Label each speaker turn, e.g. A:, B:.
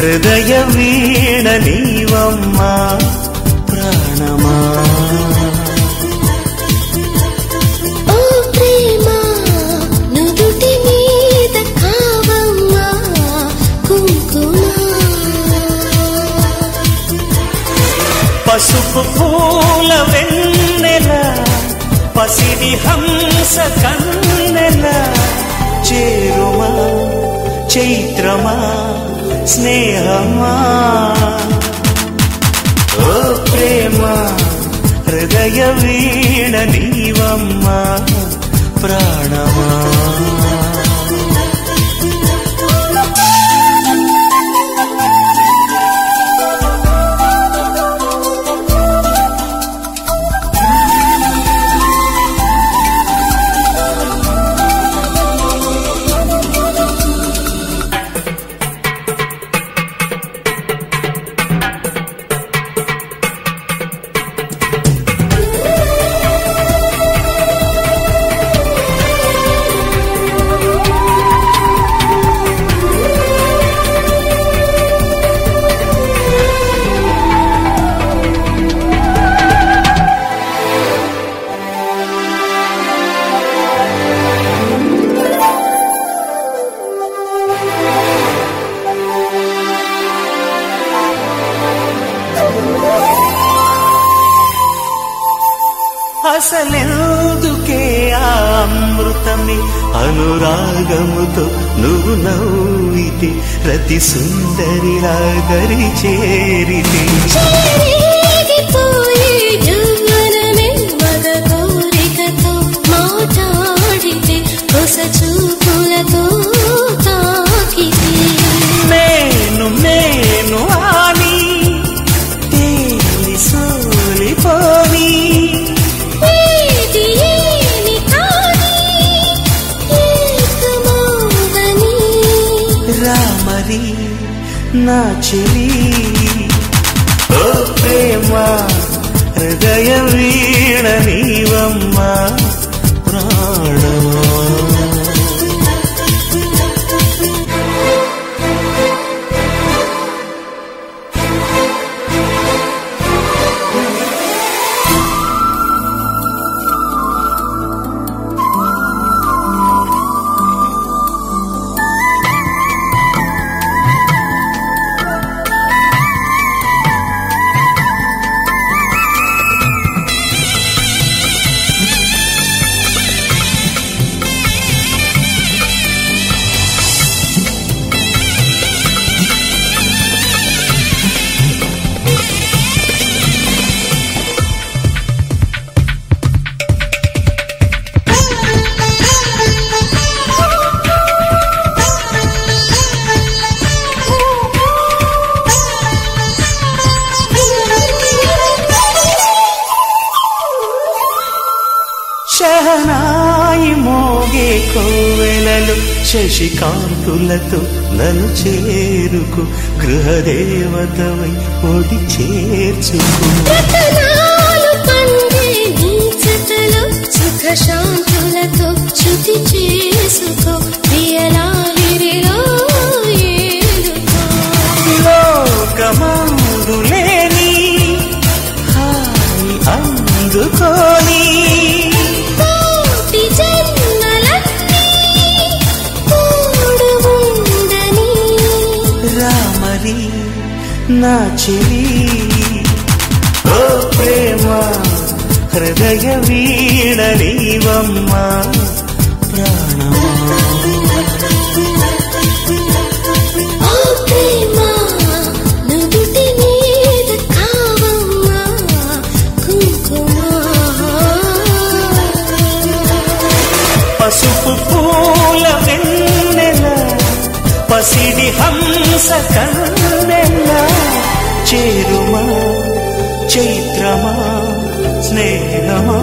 A: హృదయ వీణ నీవమ్మా ప్రాణమా.
B: ప్రేమ
A: పసుపు పూల వెన్నెల పసిడి హంస కన్నెల చేరుమా చైత్రమా స్నేహమా? ఓ ప్రేమ హృదయ వీణ నీవమ్మా ప్రాణమా? ఆశలెందుకే ఆ అమృతమే? అనురాగముతో నువ్వు నవ్వితే రతి సుందరిలా గరి చేరితే రామరి నా చెలి. ఓ ప్రేమ హృదయ వీణ నీవమ్మా ప్రాణమా. శశి కాంతులతో నన్ను చేరుకు గృహదేవతవై ఒడి చేర్చుకు.
B: శాంతులతో శృతి చేసుకో.
A: నా చెలి ఓ ప్రేమ హృదయ వీణ నీవమ్మా ప్రాణమా. పసిడి హంస కన్నెల చేరుమా చైత్రమా స్నేహమా?